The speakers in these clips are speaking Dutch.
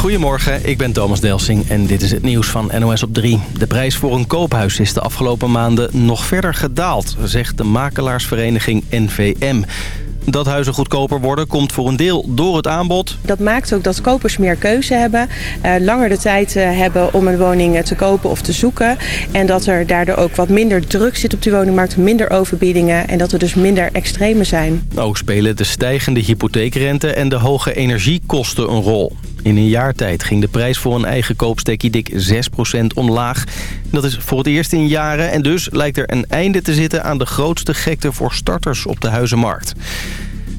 Goedemorgen, ik ben Thomas Delsing en dit is het nieuws van NOS op 3. De prijs voor een koophuis is de afgelopen maanden nog verder gedaald, zegt de makelaarsvereniging NVM. Dat huizen goedkoper worden komt voor een deel door het aanbod. Dat maakt ook dat kopers meer keuze hebben. Eh, langer de tijd eh, hebben om een woning eh, te kopen of te zoeken. En dat er daardoor ook wat minder druk zit op de woningmarkt. Minder overbiedingen en dat er dus minder extreme zijn. Ook spelen de stijgende hypotheekrente en de hoge energiekosten een rol. In een jaar tijd ging de prijs voor een eigen koopstekkie dik 6% omlaag. Dat is voor het eerst in jaren en dus lijkt er een einde te zitten aan de grootste gekte voor starters op de huizenmarkt.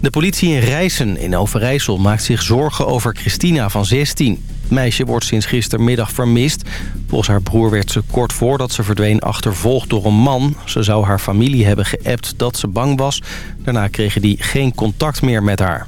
De politie in Rijssen in Overijssel maakt zich zorgen over Christina van 16. Het meisje wordt sinds gistermiddag vermist. Volgens haar broer werd ze kort voordat ze verdween achtervolgd door een man. Ze zou haar familie hebben geappt dat ze bang was. Daarna kregen die geen contact meer met haar.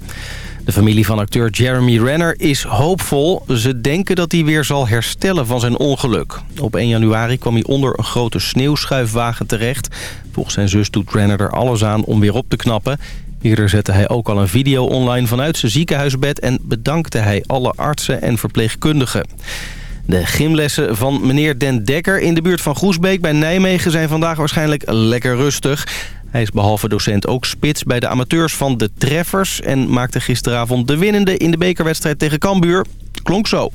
De familie van acteur Jeremy Renner is hoopvol. Ze denken dat hij weer zal herstellen van zijn ongeluk. Op 1 januari kwam hij onder een grote sneeuwschuifwagen terecht. Volgens zijn zus doet Renner er alles aan om weer op te knappen. Eerder zette hij ook al een video online vanuit zijn ziekenhuisbed... en bedankte hij alle artsen en verpleegkundigen. De gymlessen van meneer Den Dekker in de buurt van Groesbeek bij Nijmegen... zijn vandaag waarschijnlijk lekker rustig. Hij is behalve docent ook spits bij de amateurs van de Treffers... en maakte gisteravond de winnende in de bekerwedstrijd tegen Cambuur. Klonk zo.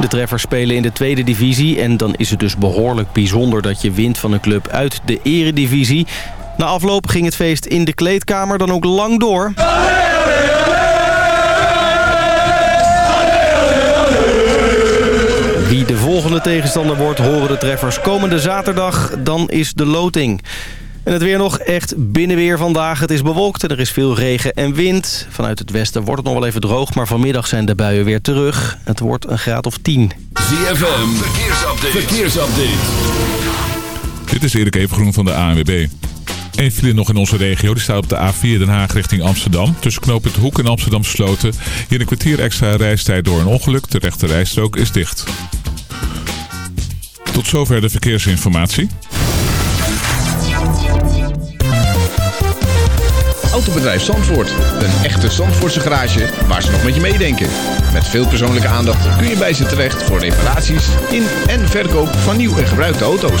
De treffers spelen in de tweede divisie en dan is het dus behoorlijk bijzonder dat je wint van een club uit de eredivisie. Na afloop ging het feest in de kleedkamer dan ook lang door. Wie de volgende tegenstander wordt, horen de treffers komende zaterdag. Dan is de loting. En het weer nog echt binnenweer vandaag. Het is bewolkt en er is veel regen en wind. Vanuit het westen wordt het nog wel even droog, maar vanmiddag zijn de buien weer terug. Het wordt een graad of 10. ZFM, verkeersupdate. verkeersupdate. Dit is Erik Evengroen van de ANWB. Een file nog in onze regio. Die staat op de A4 Den Haag richting Amsterdam. Tussen knooppunt Hoek en Amsterdam Sloten. Hier een kwartier extra reistijd door een ongeluk. De rechte rijstrook is dicht. Tot zover de verkeersinformatie. Autobedrijf Zandvoort. Een echte Zandvoortse garage waar ze nog met je meedenken. Met veel persoonlijke aandacht kun je bij ze terecht voor reparaties in en verkoop van nieuw en gebruikte auto's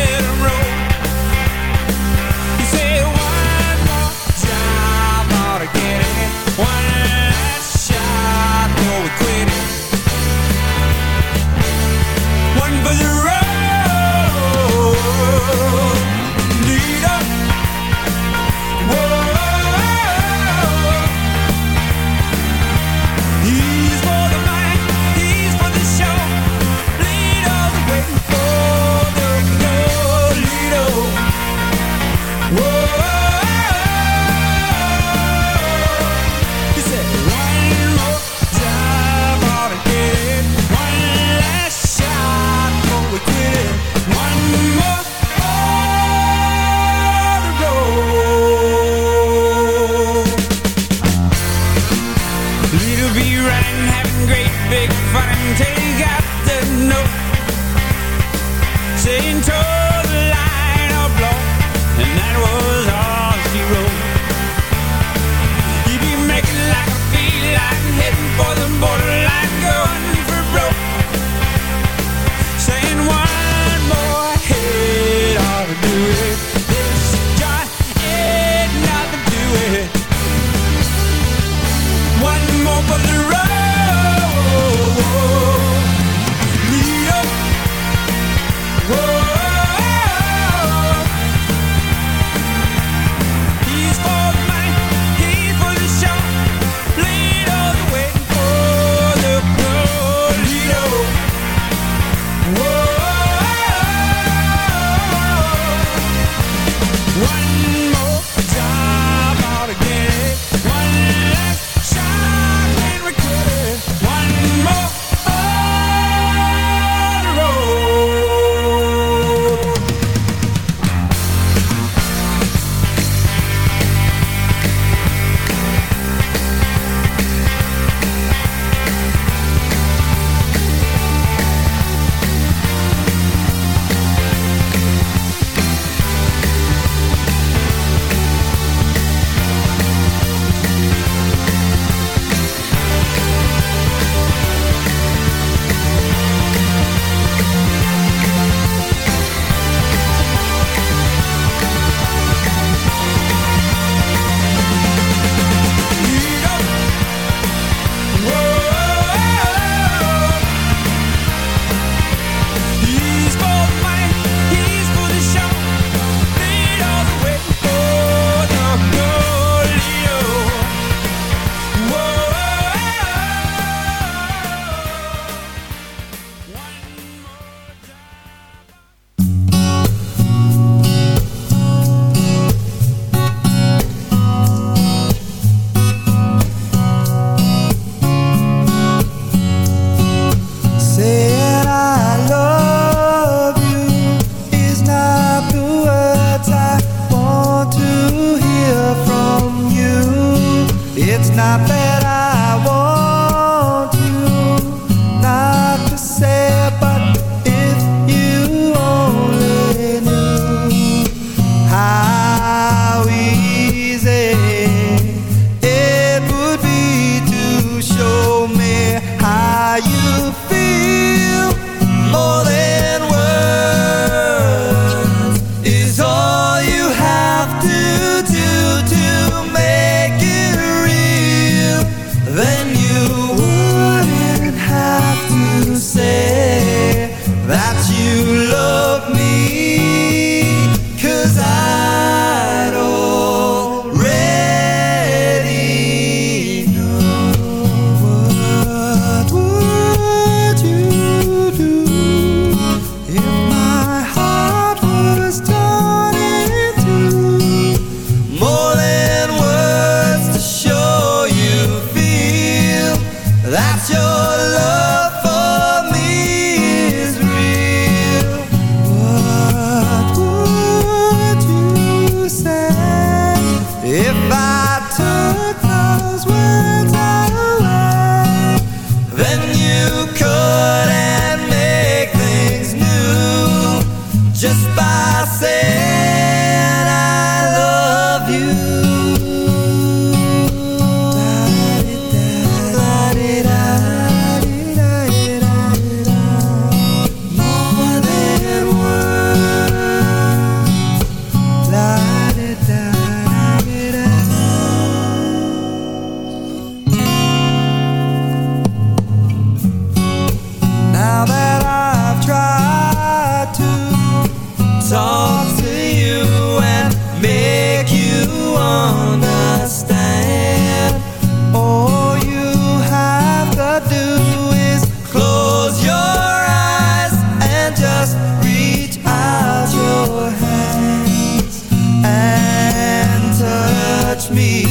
me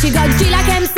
she got G like MC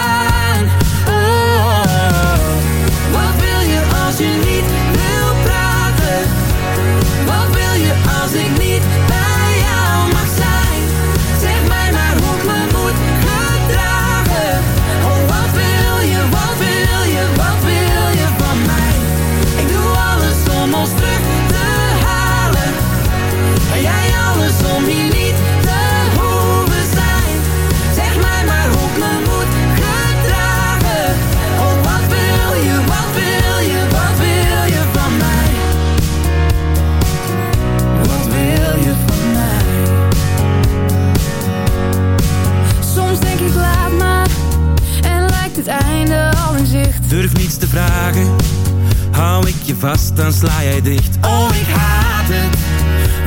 vragen. Hou ik je vast, dan sla jij dicht. Oh, ik haat het.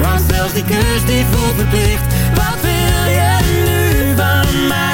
Want zelfs die kus die voelt verplicht. Wat wil je nu van mij?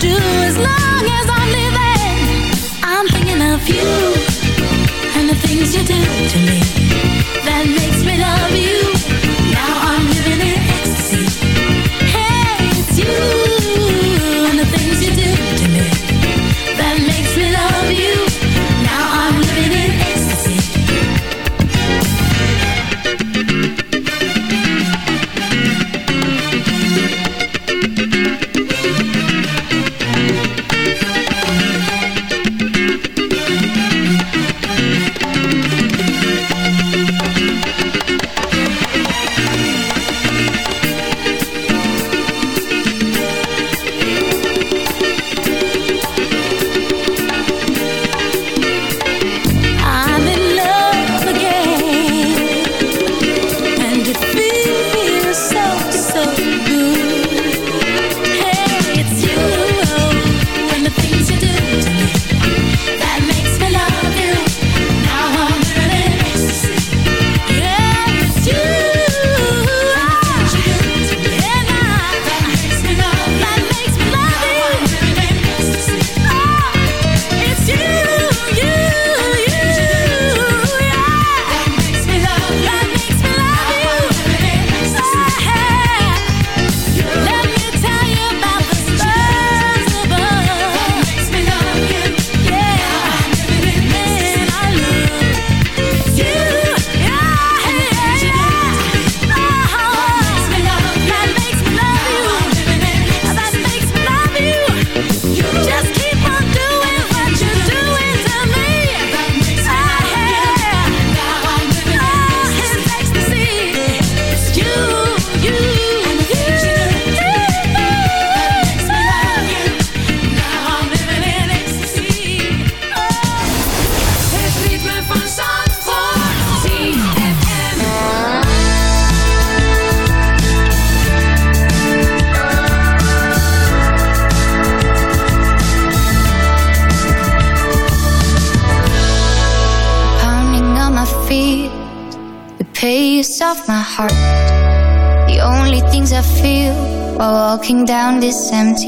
do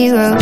zero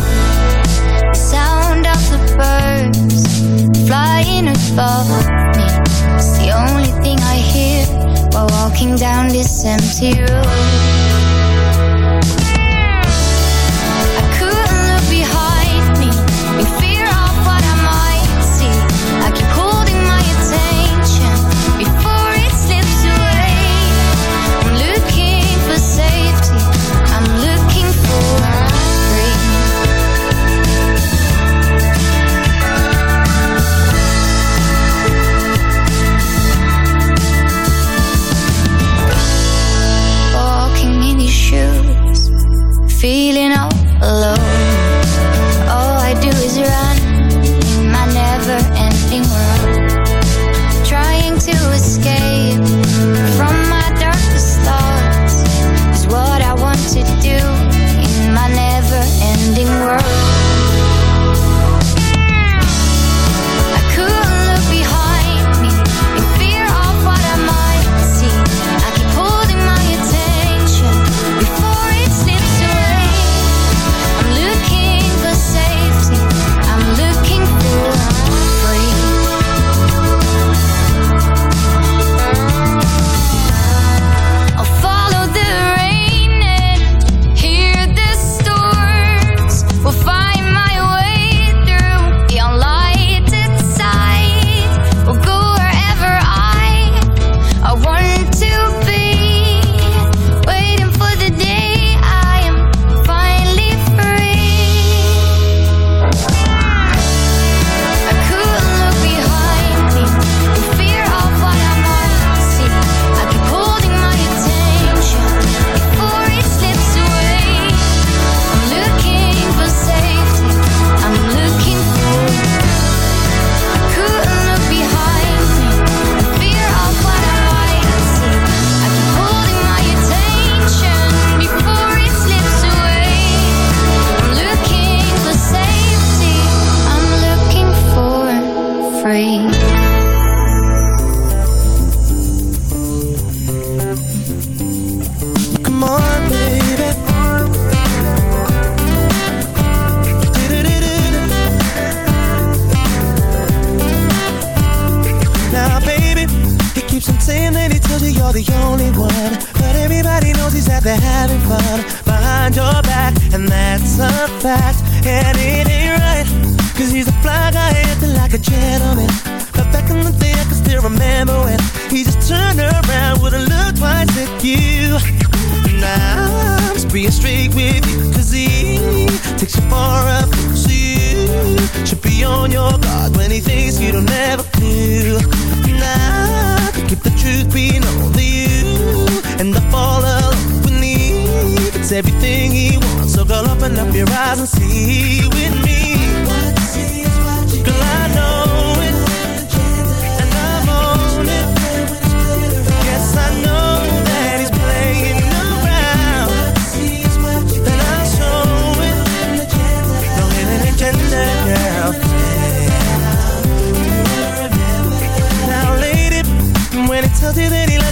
truth being only you and the all alone we need. It's everything he wants, so girl, open up your eyes and see with me.